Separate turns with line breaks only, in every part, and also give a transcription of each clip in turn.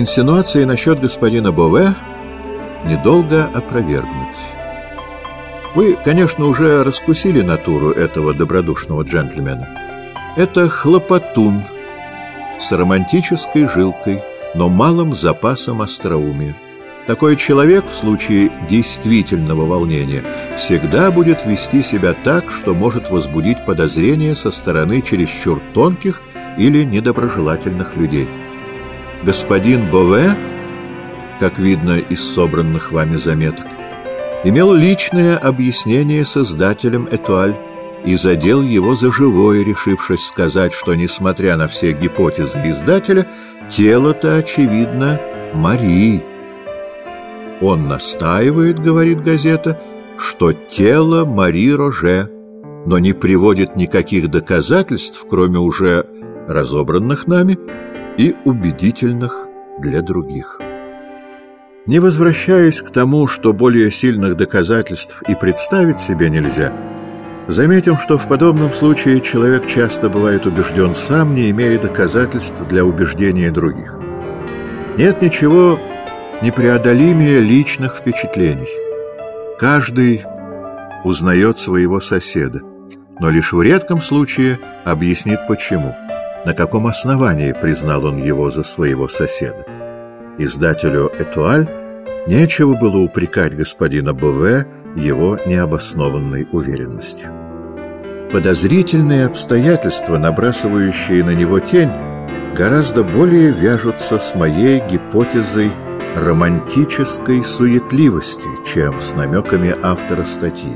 Инсинуации насчет господина Бове недолго опровергнуть. Вы, конечно, уже раскусили натуру этого добродушного джентльмена. Это хлопотун с романтической жилкой, но малым запасом остроумия. Такой человек в случае действительного волнения всегда будет вести себя так, что может возбудить подозрения со стороны чересчур тонких или недоброжелательных людей. Господин Бове, как видно из собранных вами заметок, имел личное объяснение с издателем «Этуаль» и задел его за живое, решившись сказать, что, несмотря на все гипотезы издателя, тело-то, очевидно, Марии. Он настаивает, говорит газета, что тело Мари Роже, но не приводит никаких доказательств, кроме уже разобранных нами и убедительных для других. Не возвращаясь к тому, что более сильных доказательств и представить себе нельзя, заметим, что в подобном случае человек часто бывает убежден сам, не имея доказательств для убеждения других. Нет ничего непреодолимее личных впечатлений. Каждый узнает своего соседа, но лишь в редком случае объяснит почему, на каком основании признал он его за своего соседа. Издателю «Этуаль» нечего было упрекать господина Бове его необоснованной уверенности. Подозрительные обстоятельства, набрасывающие на него тень, гораздо более вяжутся с моей гипотезой романтической суетливости, чем с намеками автора статьи.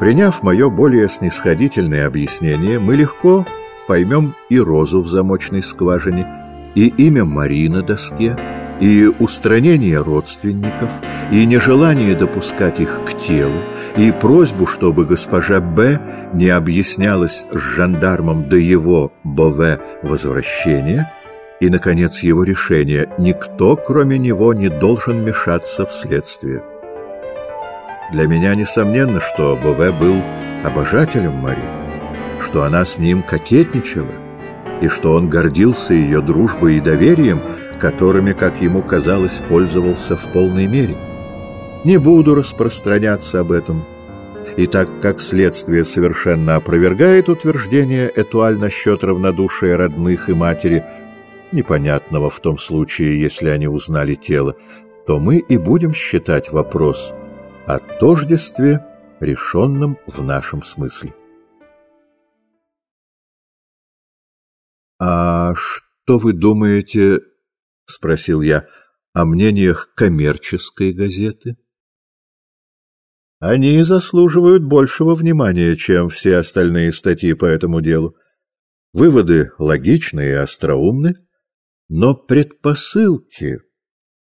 Приняв мое более снисходительное объяснение, мы легко поймем и розу в замочной скважине, и имя Мари на доске, и устранение родственников, и нежелание допускать их к телу, и просьбу, чтобы госпожа Б. не объяснялась с жандармом до его, Бове, возвращения – и, наконец, его решение «никто, кроме него, не должен мешаться в следствие». Для меня несомненно, что Бове был обожателем Мари, что она с ним кокетничала, и что он гордился ее дружбой и доверием, которыми, как ему казалось, пользовался в полной мере. Не буду распространяться об этом, и так как следствие совершенно опровергает утверждение Этуаль насчет равнодушия родных и матери – непонятного в том случае, если они узнали тело, то мы и будем считать вопрос о тождестве решенным в нашем смысле. «А что вы думаете, — спросил я, — о мнениях коммерческой газеты?» «Они заслуживают большего внимания, чем все остальные статьи по этому делу. Выводы логичны и остроумны, но предпосылки,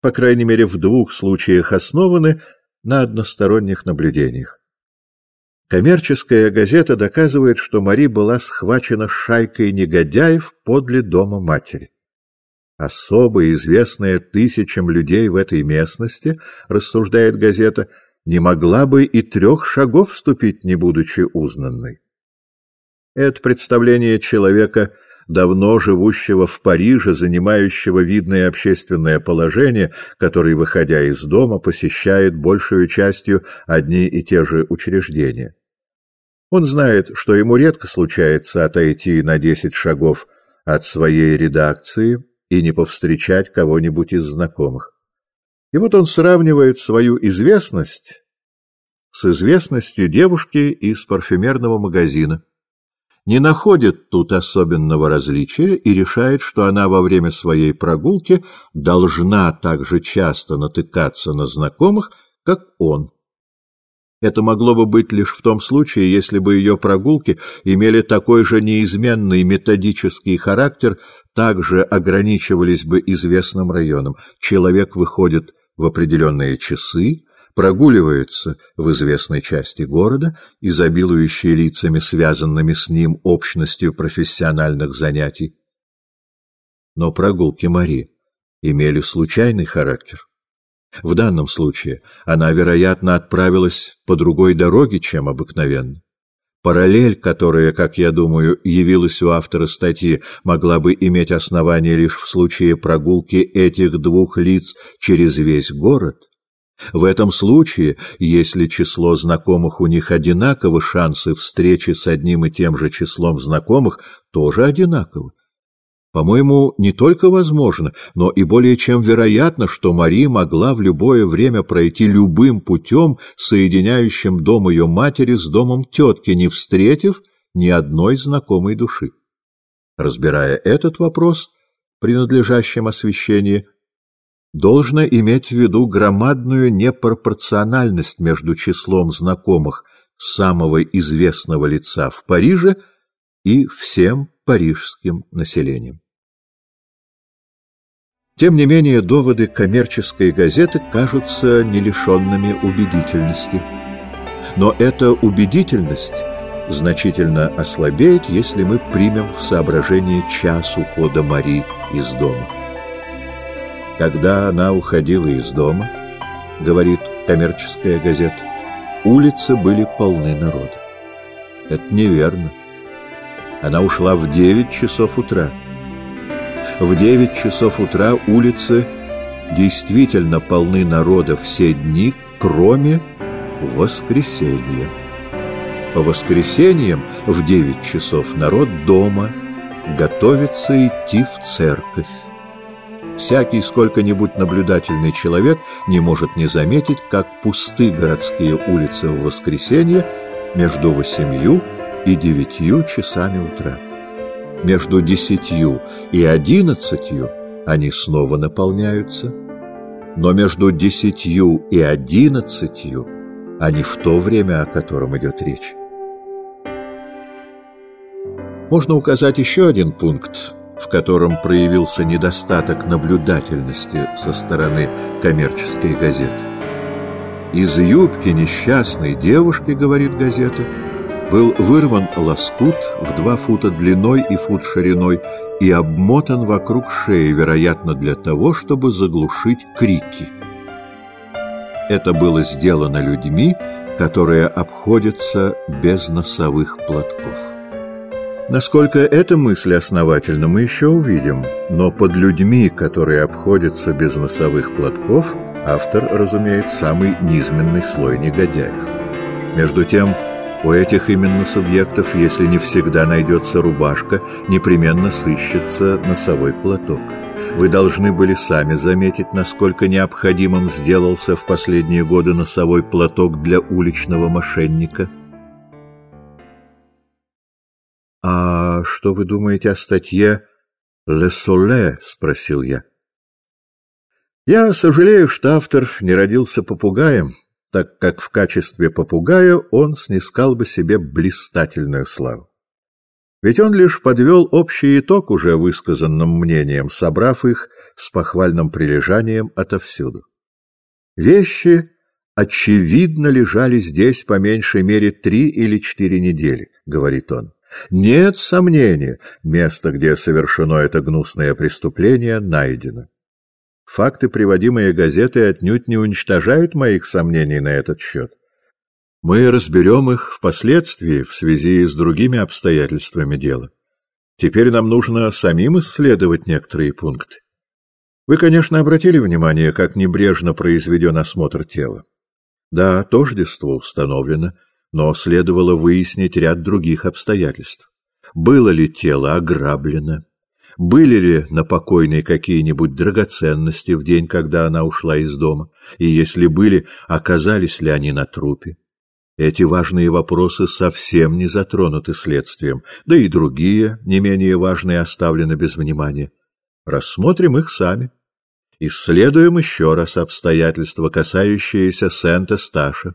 по крайней мере в двух случаях, основаны на односторонних наблюдениях. Коммерческая газета доказывает, что Мари была схвачена шайкой негодяев подле дома матери. Особо известная тысячам людей в этой местности, рассуждает газета, не могла бы и трех шагов ступить, не будучи узнанной. Это представление человека – давно живущего в Париже, занимающего видное общественное положение, который, выходя из дома, посещает большую частью одни и те же учреждения. Он знает, что ему редко случается отойти на десять шагов от своей редакции и не повстречать кого-нибудь из знакомых. И вот он сравнивает свою известность с известностью девушки из парфюмерного магазина не находит тут особенного различия и решает, что она во время своей прогулки должна так же часто натыкаться на знакомых, как он. Это могло бы быть лишь в том случае, если бы ее прогулки имели такой же неизменный методический характер, также ограничивались бы известным районом. Человек выходит в определенные часы, прогуливается в известной части города, изобилующей лицами, связанными с ним общностью профессиональных занятий. Но прогулки Мари имели случайный характер. В данном случае она, вероятно, отправилась по другой дороге, чем обыкновенно. Параллель, которая, как я думаю, явилась у автора статьи, могла бы иметь основание лишь в случае прогулки этих двух лиц через весь город. В этом случае, если число знакомых у них одинаково, шансы встречи с одним и тем же числом знакомых тоже одинаковы. По-моему, не только возможно, но и более чем вероятно, что Мари могла в любое время пройти любым путем, соединяющим дом ее матери с домом тетки, не встретив ни одной знакомой души. Разбирая этот вопрос, принадлежащим освещении, должно иметь в виду громадную непропорциональность между числом знакомых самого известного лица в Париже и всем парижским населением. Тем не менее, доводы коммерческой газеты кажутся не лишенными убедительности. Но эта убедительность значительно ослабеет, если мы примем в соображение час ухода Мари из дома. Когда она уходила из дома, говорит коммерческая газета, улицы были полны народа. Это неверно. Она ушла в 9 часов утра. В девять часов утра улицы действительно полны народа все дни, кроме воскресенья. По воскресеньям в девять часов народ дома готовится идти в церковь. Всякий сколько-нибудь наблюдательный человек не может не заметить, как пусты городские улицы в воскресенье между восемью и девятью часами утра. Между десятью и одиннадцатью они снова наполняются, но между десятью и одиннадцатью они в то время, о котором идет речь. Можно указать еще один пункт, в котором проявился недостаток наблюдательности со стороны коммерческой газеты. Из юбки несчастной девушки, говорит газета, был вырван лоскут в два фута длиной и фут шириной и обмотан вокруг шеи, вероятно, для того, чтобы заглушить крики. Это было сделано людьми, которые обходятся без носовых платков. Насколько эта мысль основательна, мы еще увидим, но под людьми, которые обходятся без носовых платков, автор разумеет самый низменный слой негодяев. Между тем, у этих именно субъектов, если не всегда найдется рубашка, непременно сыщется носовой платок. Вы должны были сами заметить, насколько необходимым сделался в последние годы носовой платок для уличного мошенника. «А что вы думаете о статье «Ле Соле»?» — спросил я. «Я сожалею, что автор не родился попугаем» так как в качестве попугая он снискал бы себе блистательную славу. Ведь он лишь подвел общий итог уже высказанным мнением, собрав их с похвальным прилежанием отовсюду. Вещи, очевидно, лежали здесь по меньшей мере три или четыре недели, говорит он. Нет сомнения, место, где совершено это гнусное преступление, найдено. Факты, приводимые газетой, отнюдь не уничтожают моих сомнений на этот счет. Мы разберем их впоследствии в связи с другими обстоятельствами дела. Теперь нам нужно самим исследовать некоторые пункты. Вы, конечно, обратили внимание, как небрежно произведен осмотр тела. Да, тождество установлено, но следовало выяснить ряд других обстоятельств. Было ли тело ограблено? были ли на покойной какие-нибудь драгоценности в день, когда она ушла из дома, и если были, оказались ли они на трупе. Эти важные вопросы совсем не затронуты следствием, да и другие, не менее важные, оставлены без внимания. Рассмотрим их сами. Исследуем еще раз обстоятельства, касающиеся Сент-Эсташа.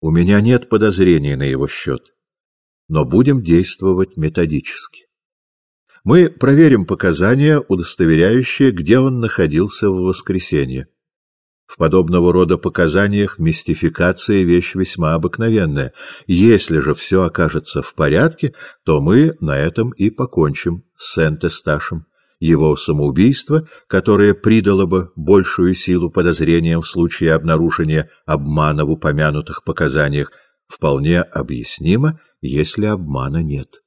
У меня нет подозрений на его счет, но будем действовать методически. Мы проверим показания, удостоверяющие, где он находился в воскресенье. В подобного рода показаниях мистификация – вещь весьма обыкновенная. Если же все окажется в порядке, то мы на этом и покончим с Сент-Эсташем. Его самоубийство, которое придало бы большую силу подозрениям в случае обнаружения обмана в упомянутых показаниях, вполне объяснимо, если обмана нет.